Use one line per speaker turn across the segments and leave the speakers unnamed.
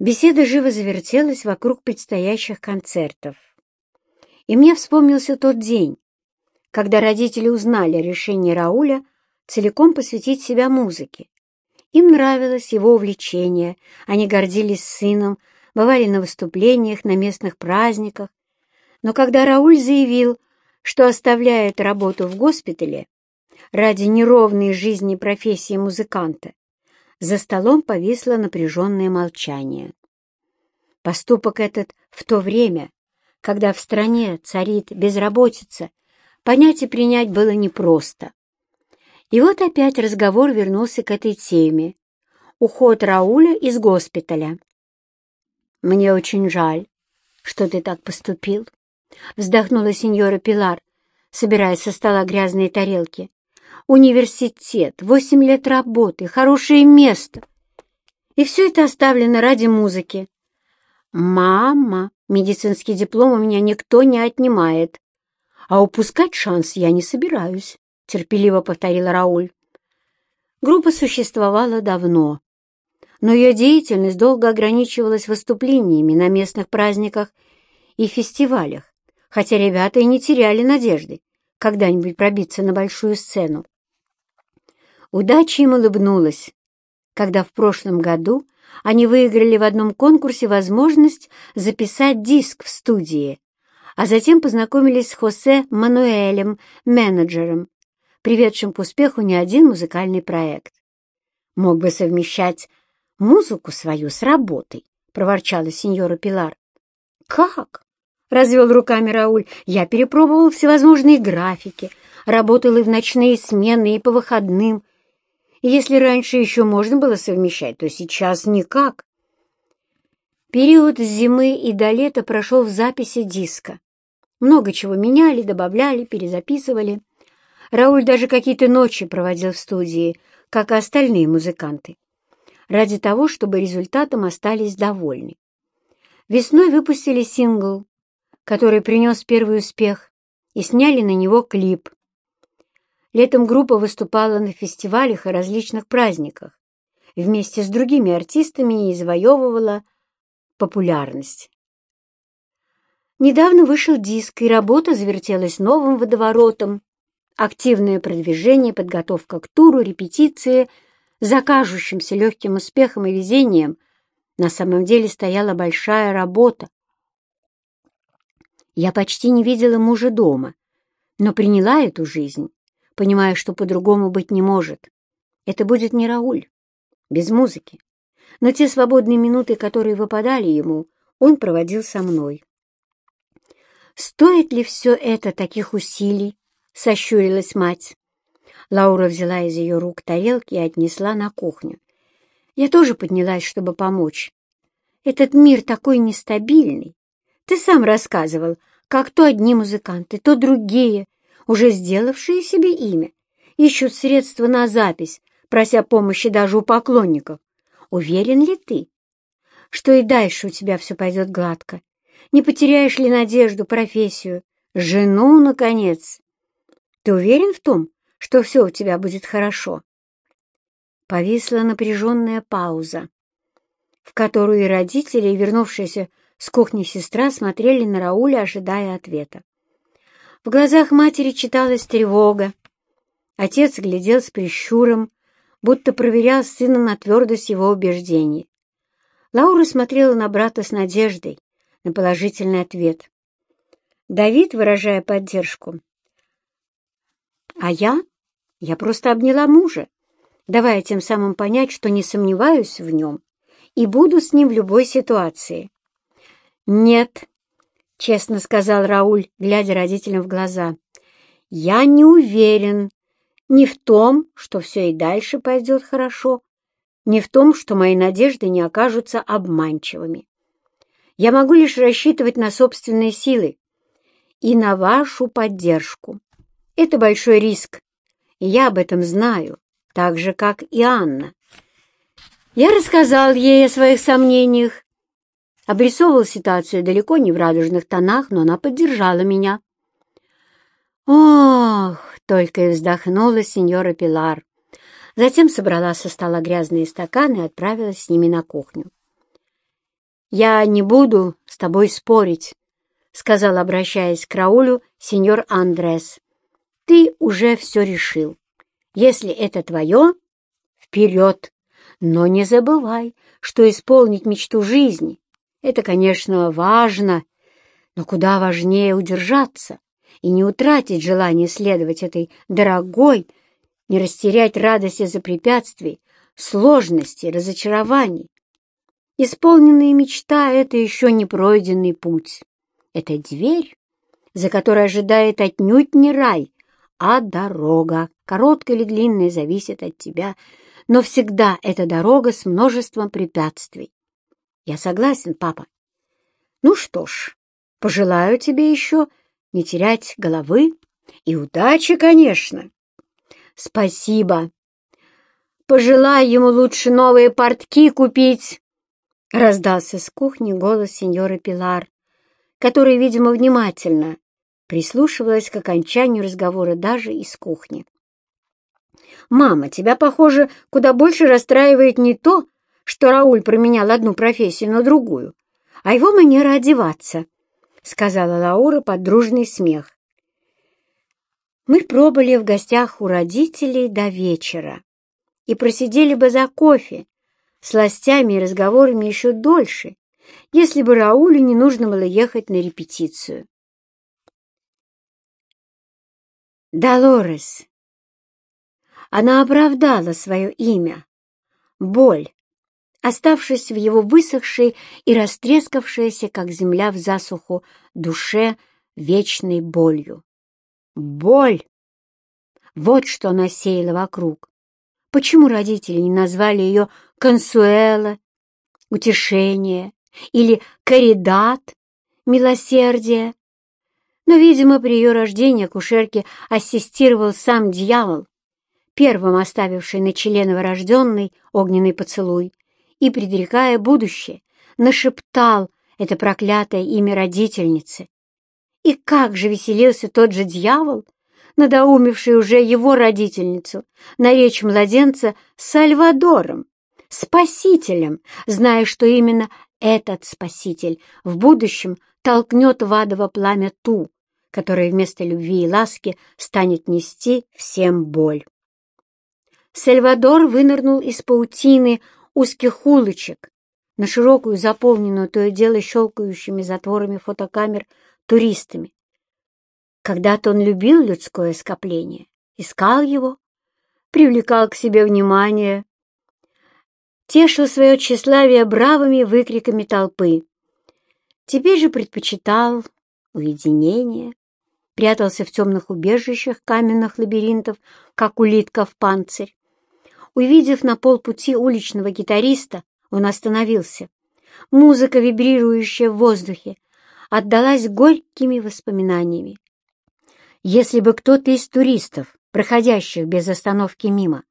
Беседа живо завертелась вокруг предстоящих концертов. И мне вспомнился тот день, когда родители узнали решение Рауля целиком посвятить себя музыке. Им нравилось его увлечение, они гордились сыном, бывали на выступлениях, на местных праздниках. Но когда Рауль заявил, что оставляет работу в госпитале ради неровной жизни профессии музыканта, за столом повисло напряженное молчание. Поступок этот в то время, когда в стране царит безработица, понять и принять было непросто. И вот опять разговор вернулся к этой теме. Уход Рауля из госпиталя. «Мне очень жаль, что ты так поступил», — вздохнула сеньора Пилар, собирая со стола грязные тарелки. «Университет, восемь лет работы, хорошее место. И все это оставлено ради музыки. Мама, медицинский диплом у меня никто не отнимает, а упускать шанс я не собираюсь терпеливо повторил Рауль. Группа существовала давно, но ее деятельность долго ограничивалась выступлениями на местных праздниках и фестивалях, хотя ребята и не теряли надежды когда-нибудь пробиться на большую сцену. Удача им улыбнулась, когда в прошлом году они выиграли в одном конкурсе возможность записать диск в студии, а затем познакомились с Хосе Мануэлем, менеджером, приведшим к успеху не один музыкальный проект. «Мог бы совмещать музыку свою с работой», — проворчала сеньора Пилар. «Как?» — развел руками Рауль. «Я перепробовал всевозможные графики, работал и в ночные смены, и по выходным. Если раньше еще можно было совмещать, то сейчас никак». Период с зимы и до лета прошел в записи диска. Много чего меняли, добавляли, перезаписывали. Рауль даже какие-то ночи проводил в студии, как и остальные музыканты, ради того, чтобы результатом остались довольны. Весной выпустили сингл, который принес первый успех, и сняли на него клип. Летом группа выступала на фестивалях и различных праздниках, вместе с другими артистами и завоевывала популярность. Недавно вышел диск, и работа завертелась новым водоворотом, Активное продвижение, подготовка к туру, репетиции, за кажущимся легким успехом и везением на самом деле стояла большая работа. Я почти не видела мужа дома, но приняла эту жизнь, понимая, что по-другому быть не может. Это будет не Рауль, без музыки. Но те свободные минуты, которые выпадали ему, он проводил со мной. Стоит ли все это таких усилий, — сощурилась мать. Лаура взяла из ее рук тарелки и отнесла на кухню. Я тоже поднялась, чтобы помочь. Этот мир такой нестабильный. Ты сам рассказывал, как то одни музыканты, то другие, уже сделавшие себе имя, ищут средства на запись, прося помощи даже у поклонников. Уверен ли ты, что и дальше у тебя все пойдет гладко? Не потеряешь ли надежду, профессию, жену, наконец? Ты уверен в том, что все у тебя будет хорошо?» Повисла напряженная пауза, в которую и родители, и вернувшаяся с кухни сестра смотрели на Рауля, ожидая ответа. В глазах матери читалась тревога. Отец глядел с прищуром, будто проверял сына на твердость его убеждений. Лаура смотрела на брата с надеждой, на положительный ответ. Давид, выражая поддержку, а я? Я просто обняла мужа, давая тем самым понять, что не сомневаюсь в нем и буду с ним в любой ситуации. «Нет», — честно сказал Рауль, глядя родителям в глаза, — «я не уверен ни в том, что все и дальше пойдет хорошо, ни в том, что мои надежды не окажутся обманчивыми. Я могу лишь рассчитывать на собственные силы и на вашу поддержку. Это большой риск, и я об этом знаю, так же, как и Анна. Я рассказал ей о своих сомнениях, обрисовывал ситуацию далеко не в радужных тонах, но она поддержала меня. «Ох!» — только и вздохнула сеньора Пилар. Затем собрала со стола грязные стаканы и отправилась с ними на кухню. «Я не буду с тобой спорить», — сказал, обращаясь к Раулю, сеньор Андрес. «Ты уже все решил. Если это твое, вперед. Но не забывай, что исполнить мечту жизни — это, конечно, важно, но куда важнее удержаться и не утратить желание следовать этой дорогой, не растерять радость из-за препятствий, сложностей, разочарований. Исполненная мечта — это еще не пройденный путь. Это дверь, за которой ожидает отнюдь не рай, а дорога. Короткая или длинная зависит от тебя, но всегда эта дорога с множеством препятствий. Я согласен, папа. Ну что ж, пожелаю тебе еще не терять головы и удачи, конечно. Спасибо. Пожелай ему лучше новые портки купить, — раздался с кухни голос сеньоры Пилар, который, видимо, внимательно прислушивалась к окончанию разговора даже из кухни. «Мама, тебя, похоже, куда больше расстраивает не то, что Рауль променял одну профессию на другую, а его манера одеваться», — сказала Лаура под дружный смех. Мы пробыли в гостях у родителей до вечера и просидели бы за кофе, сластями и разговорами еще дольше, если бы Раулю не нужно было ехать на репетицию. Долорес. Она оправдала свое имя. Боль, оставшись в его высохшей и растрескавшейся, как земля в засуху, душе вечной болью. Боль! Вот что она сеяла вокруг. Почему родители не назвали ее Консуэла, утешение или Каридат, милосердие? Но, видимо, при ее рождении акушерке ассистировал сам дьявол, первым оставивший на челе новорожденный огненный поцелуй, и, предрекая будущее, нашептал это проклятое имя родительницы. И как же веселился тот же дьявол, надоумевший уже его родительницу, наречь младенца Сальвадором, спасителем, зная, что именно этот спаситель в будущем толкнет в адово пламя ту, которая вместо любви и ласки станет нести всем боль. Сальвадор вынырнул из паутины узких улочек на широкую, заполненную то и дело щелкающими затворами фотокамер туристами. Когда-то он любил людское скопление, искал его, привлекал к себе внимание, тешил свое тщеславие бравыми выкриками толпы. Теперь же предпочитал уединение, прятался в темных убежищах каменных лабиринтов, как улитка в панцирь. Увидев на полпути уличного гитариста, он остановился. Музыка, вибрирующая в воздухе, отдалась горькими воспоминаниями. Если бы кто-то из туристов, проходящих без остановки мимо,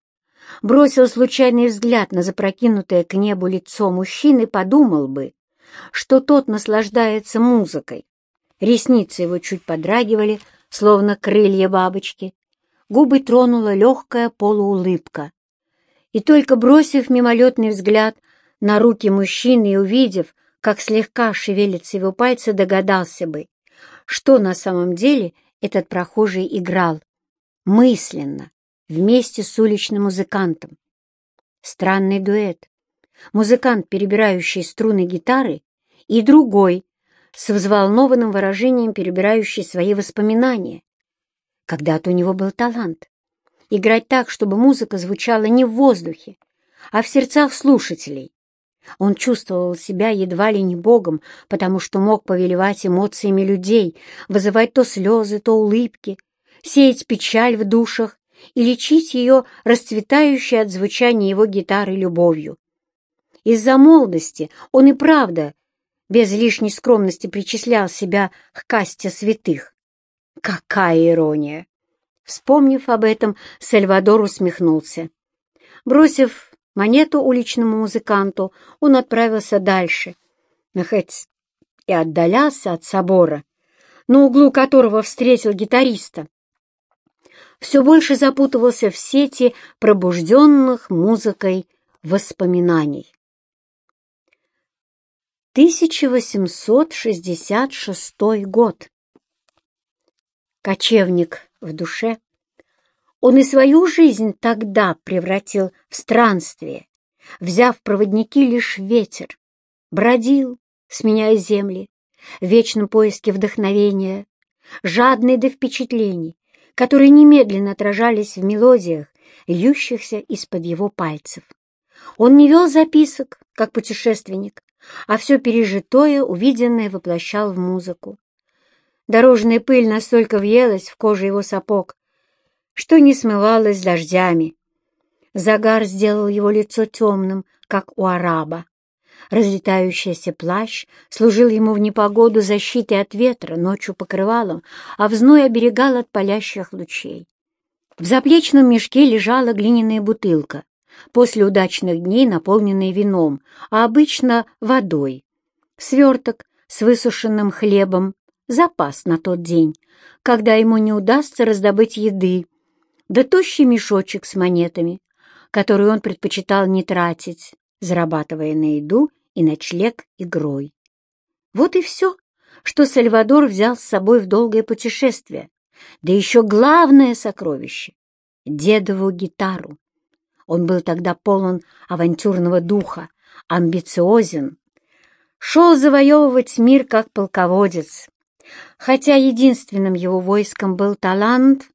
бросил случайный взгляд на запрокинутое к небу лицо мужчины, подумал бы, что тот наслаждается музыкой. Ресницы его чуть подрагивали, словно крылья бабочки. Губы тронула легкая полуулыбка. И только бросив мимолетный взгляд на руки мужчины и увидев, как слегка шевелятся его пальцы, догадался бы, что на самом деле этот прохожий играл, мысленно, вместе с уличным музыкантом. Странный дуэт. Музыкант, перебирающий струны гитары, и другой, с взволнованным выражением перебирающий свои воспоминания. Когда-то у него был талант. Играть так, чтобы музыка звучала не в воздухе, а в сердцах слушателей, он чувствовал себя едва ли не богом, потому что мог повелевать эмоциями людей, вызывать то слезы, то улыбки, сеять печаль в душах и лечить ее расцветающей от звучания его гитары любовью. Из-за молодости он и правда без лишней скромности причислял себя к касте святых. Какая ирония! Вспомнив об этом, Сальвадор усмехнулся. Бросив монету уличному музыканту, он отправился дальше, хоть и отдалялся от собора, на углу которого встретил гитариста. Все больше запутывался в сети пробужденных музыкой воспоминаний. 1866 год. Кочевник в душе, он и свою жизнь тогда превратил в странствие, взяв проводники лишь ветер, бродил, сменяя земли, в вечном поиске вдохновения, жадный до впечатлений, которые немедленно отражались в мелодиях, льющихся из-под его пальцев. Он не вел записок, как путешественник, а все пережитое, увиденное воплощал в музыку. Дорожная пыль настолько въелась в кожу его сапог, что не смывалась дождями. Загар сделал его лицо темным, как у араба. Разлетающийся плащ служил ему в непогоду защитой от ветра, ночью покрывалом, а в зной оберегал от палящих лучей. В заплечном мешке лежала глиняная бутылка, после удачных дней наполненная вином, а обычно водой. Сверток с высушенным хлебом, запас на тот день, когда ему не удастся раздобыть еды, да тощий мешочек с монетами, который он предпочитал не тратить, зарабатывая на еду и ночлег игрой. Вот и все, что Сальвадор взял с собой в долгое путешествие, да еще главное сокровище — дедову гитару. Он был тогда полон авантюрного духа, амбициозен, шел завоевывать мир как полководец. Хотя единственным его войском был талант,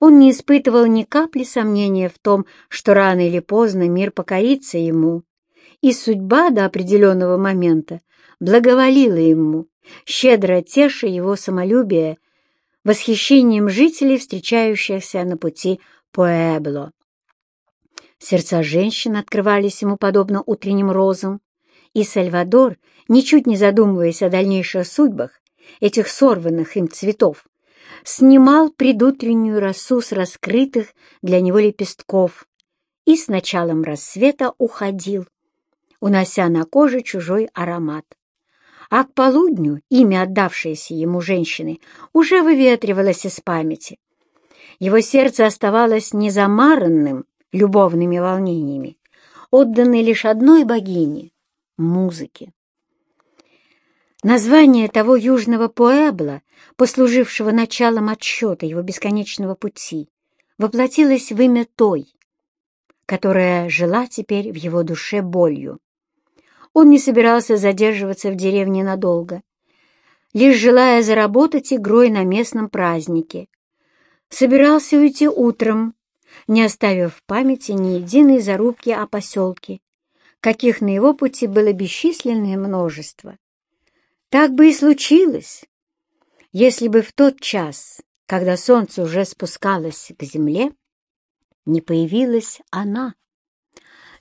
он не испытывал ни капли сомнения в том, что рано или поздно мир покорится ему, и судьба до определенного момента благоволила ему, щедро теша его самолюбие восхищением жителей, встречающихся на пути Пуэбло. Сердца женщин открывались ему подобно утренним розам, и Сальвадор, ничуть не задумываясь о дальнейших судьбах этих сорванных им цветов, снимал предутреннюю росу с раскрытых для него лепестков и с началом рассвета уходил, унося на коже чужой аромат. А к полудню имя отдавшееся ему женщины уже выветривалось из памяти. Его сердце оставалось незамаранным любовными волнениями, отданной лишь одной богине — музыке. Название того южного Пуэбла, послужившего началом отсчета его бесконечного пути, воплотилось в имя той, которая жила теперь в его душе болью. Он не собирался задерживаться в деревне надолго, лишь желая заработать игрой на местном празднике. Собирался уйти утром, не оставив в памяти ни единой зарубки о поселке, каких на его пути было бесчисленное множество. Так бы и случилось, если бы в тот час, когда солнце уже спускалось к земле, не появилась она.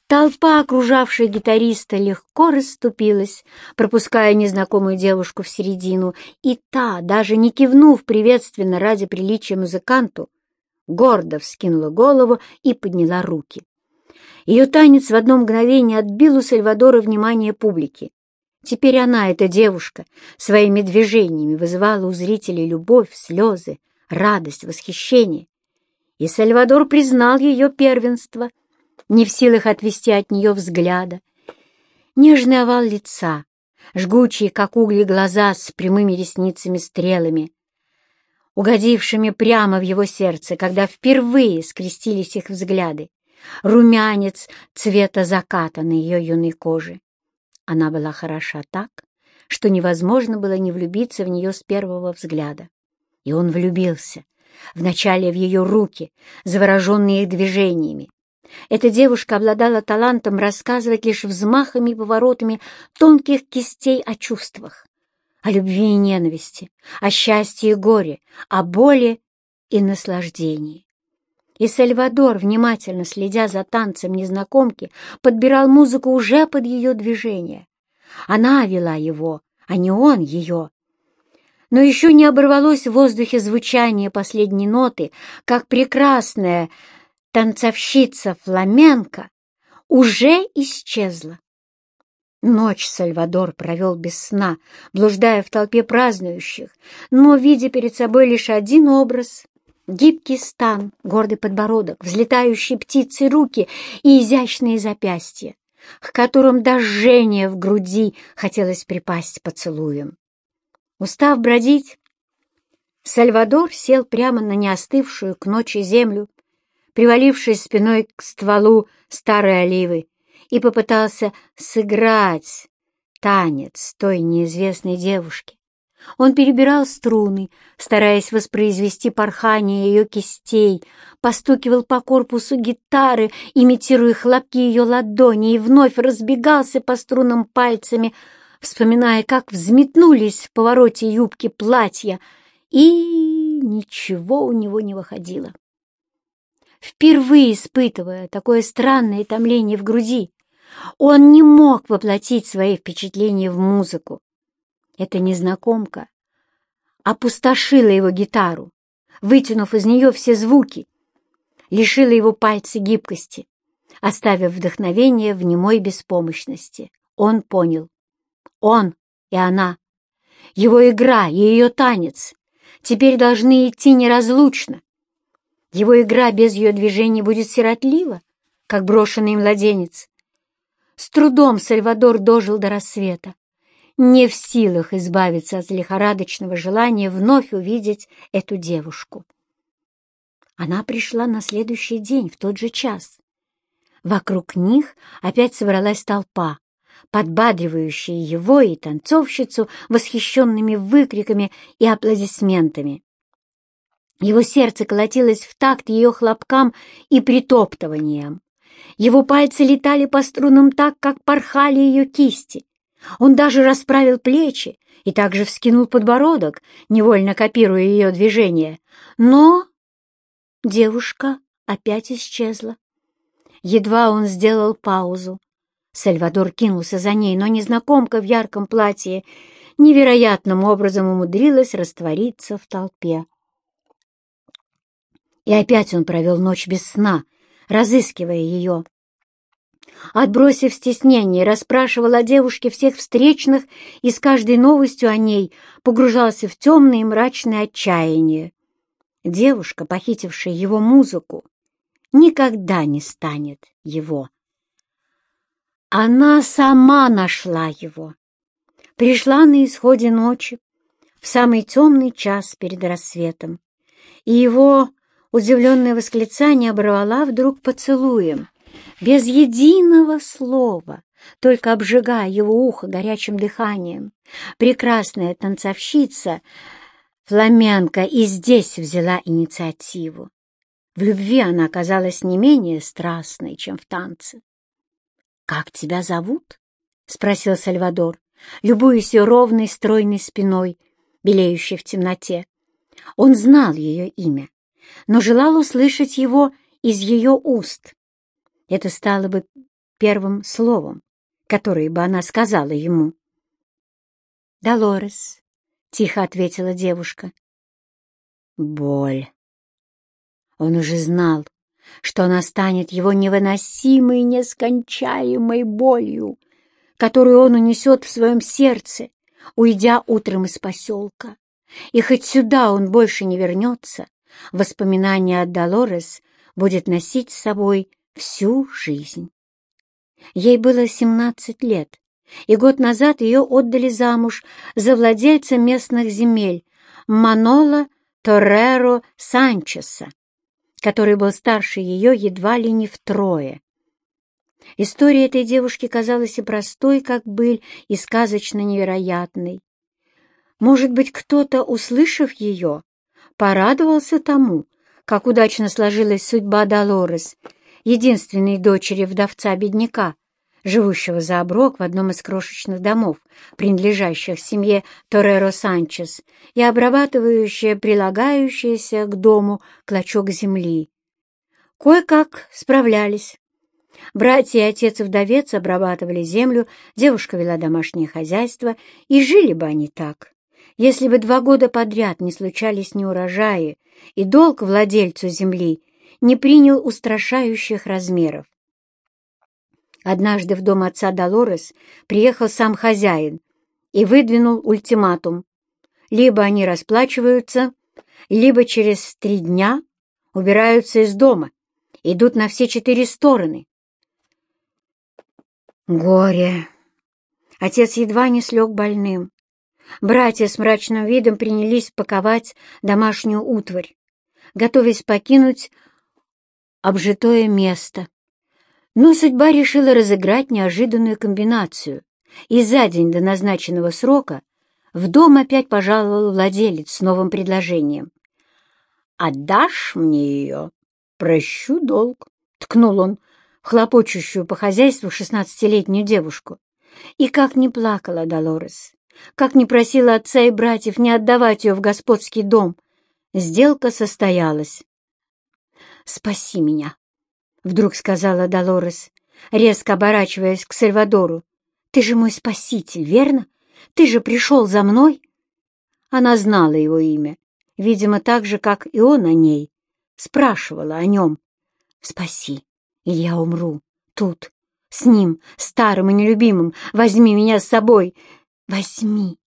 Толпа, окружавшая гитариста, легко расступилась, пропуская незнакомую девушку в середину, и та, даже не кивнув приветственно ради приличия музыканту, гордо вскинула голову и подняла руки. Ее танец в одно мгновение отбил у Сальвадора внимание публики. Теперь она, эта девушка, своими движениями вызывала у зрителей любовь, слезы, радость, восхищение. И Сальвадор признал ее первенство, не в силах отвести от нее взгляда. Нежный овал лица, жгучие, как угли, глаза с прямыми ресницами-стрелами, угодившими прямо в его сердце, когда впервые скрестились их взгляды, румянец цвета заката на ее юной коже. Она была хороша так, что невозможно было не влюбиться в нее с первого взгляда. И он влюбился, вначале в ее руки, завороженные их движениями. Эта девушка обладала талантом рассказывать лишь взмахами и поворотами тонких кистей о чувствах о любви и ненависти, о счастье и горе, о боли и наслаждении. И Сальвадор, внимательно следя за танцем незнакомки, подбирал музыку уже под ее движение. Она вела его, а не он ее. Но еще не оборвалось в воздухе звучание последней ноты, как прекрасная танцовщица фламенко уже исчезла. Ночь Сальвадор провел без сна, блуждая в толпе празднующих, но видя перед собой лишь один образ — гибкий стан, гордый подбородок, взлетающие птицы руки и изящные запястья. к которым до жжения в груди хотелось припасть поцелуем. Устав бродить, Сальвадор сел прямо на неостывшую к ночи землю, привалившись спиной к стволу старой оливы, и попытался сыграть танец той неизвестной девушки. Он перебирал струны, стараясь воспроизвести порхание ее кистей, постукивал по корпусу гитары, имитируя хлопки ее ладони, и вновь разбегался по струнам пальцами, вспоминая, как взметнулись в повороте юбки платья, и ничего у него не выходило. Впервые испытывая такое странное томление в груди, он не мог воплотить свои впечатления в музыку. Эта незнакомка опустошила его гитару, вытянув из нее все звуки, лишила его пальцы гибкости, оставив вдохновение в немой беспомощности. Он понял. Он и она, его игра и ее танец теперь должны идти неразлучно. Его игра без ее движений будет сиротлива, как брошенный младенец. С трудом Сальвадор дожил до рассвета, не в силах избавиться от лихорадочного желания вновь увидеть эту девушку. Она пришла на следующий день, в тот же час. Вокруг них опять собралась толпа, подбадривающая его и танцовщицу восхищенными выкриками и аплодисментами. Его сердце колотилось в такт ее хлопкам и притоптываниям. Его пальцы летали по струнам так, как порхали ее кисти. Он даже расправил плечи и также вскинул подбородок, невольно копируя ее движение. Но девушка опять исчезла. Едва он сделал паузу. Сальвадор кинулся за ней, но незнакомка в ярком платье невероятным образом умудрилась раствориться в толпе. И опять он провел ночь без сна, разыскивая ее. Отбросив стеснение, расспрашивал о девушке всех встречных и с каждой новостью о ней погружался в темное и мрачное отчаяние. Девушка, похитившая его музыку, никогда не станет его. Она сама нашла его. Пришла на исходе ночи, в самый темный час перед рассветом, и его удивленное восклицание оборвала вдруг поцелуем, без единого слова, только обжигая его ухо горячим дыханием. Прекрасная танцовщица фламенко и здесь взяла инициативу. В любви она оказалась не менее страстной, чем в танце. «Как тебя зовут?» — спросил Сальвадор, любуясь ее ровной стройной спиной, белеющей в темноте. Он знал ее имя, но желал услышать его из ее уст. Это стало бы первым словом, которое бы она сказала ему. «Долорес», — тихо ответила девушка. «Боль». Он уже знал, что она станет его невыносимой, нескончаемой болью, которую он унесет в своем сердце, уйдя утром из поселка. И хоть сюда он больше не вернется, воспоминание о Долорес будет носить с собой всю жизнь. Ей было семнадцать лет, и год назад ее отдали замуж за владельца местных земель Манола Торреро Санчеса, который был старше ее едва ли не втрое. История этой девушки казалась и простой, как быль, и сказочно невероятной. Может быть, кто-то, услышав ее, порадовался тому, как удачно сложилась судьба Долорес, единственной дочери вдовца-бедняка, живущего за оброк в одном из крошечных домов, принадлежащих семье Тореро Санчес, и обрабатывающая прилагающийся к дому клочок земли. Кое-как справлялись. Братья и отец-вдовец обрабатывали землю, девушка вела домашнее хозяйство, и жили бы они так, если бы два года подряд не случались неурожаи, и долг владельцу земли не принял устрашающих размеров. Однажды в дом отца Долорес приехал сам хозяин и выдвинул ультиматум. Либо они расплачиваются, либо через три дня убираются из дома, идут на все четыре стороны. Горе! Отец едва не слег больным. Братья с мрачным видом принялись паковать домашнюю утварь, готовясь покинуть обжитое место. Но судьба решила разыграть неожиданную комбинацию, и за день до назначенного срока в дом опять пожаловал владелец с новым предложением. «Отдашь мне ее? Прощу долг», — ткнул он в хлопочущую по хозяйству шестнадцатилетнюю девушку. И как не плакала Долорес, как не просила отца и братьев не отдавать ее в господский дом, сделка состоялась. «Спаси меня», — вдруг сказала Долорес, резко оборачиваясь к Сальвадору. «Ты же мой спаситель, верно? Ты же пришел за мной?» Она знала его имя, видимо, так же, как и он о ней, спрашивала о нем. «Спаси, или я умру тут, с ним, старым и нелюбимым. Возьми меня с собой, возьми!»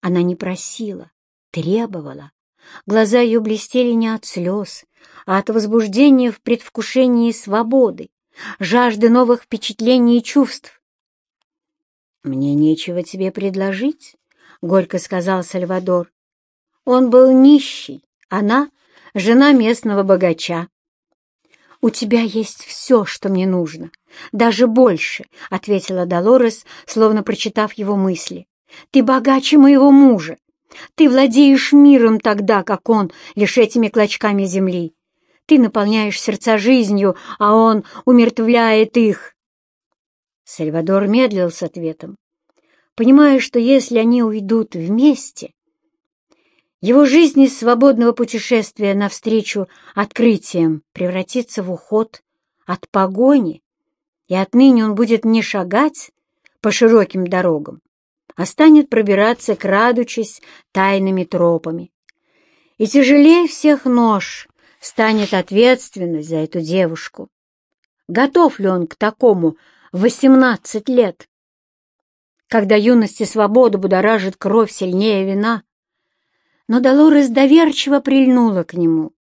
Она не просила, требовала. Глаза ее блестели не от слез, а от возбуждения в предвкушении свободы, жажды новых впечатлений и чувств. «Мне нечего тебе предложить», — горько сказал Сальвадор. Он был нищий, она — жена местного богача. «У тебя есть все, что мне нужно, даже больше», — ответила Долорес, словно прочитав его мысли. «Ты богаче моего мужа. Ты владеешь миром тогда, как он, лишь этими клочками земли. Ты наполняешь сердца жизнью, а он умертвляет их». Сальвадор медлил с ответом, понимая, что если они уйдут вместе, его жизнь из свободного путешествия навстречу открытиям превратится в уход от погони, и отныне он будет не шагать по широким дорогам, а станет пробираться, крадучись тайными тропами. И тяжелее всех нож станет ответственность за эту девушку. Готов ли он к такому в восемнадцать лет? Когда юность и свобода будоражит кровь сильнее вина, но Долорес доверчиво прильнула к нему,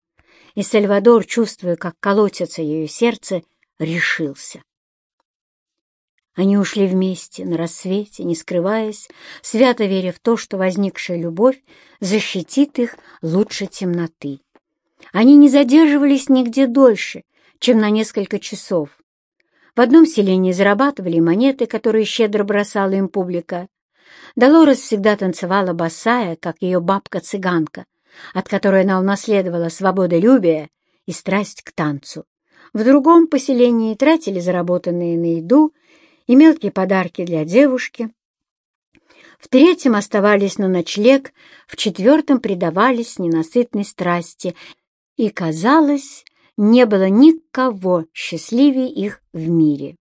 и Сальвадор, чувствуя, как колотится ее сердце, решился. Они ушли вместе на рассвете, не скрываясь, свято веря в то, что возникшая любовь защитит их лучше темноты. Они не задерживались нигде дольше, чем на несколько часов. В одном селении зарабатывали монеты, которые щедро бросала им публика, Долорес всегда танцевала босая, как ее бабка-цыганка, от которой она унаследовала свободолюбие и страсть к танцу. В другом поселении тратили заработанные на еду и мелкие подарки для девушки. В третьем оставались на ночлег, в четвертом предавались ненасытной страсти, и, казалось, не было никого счастливее их в мире.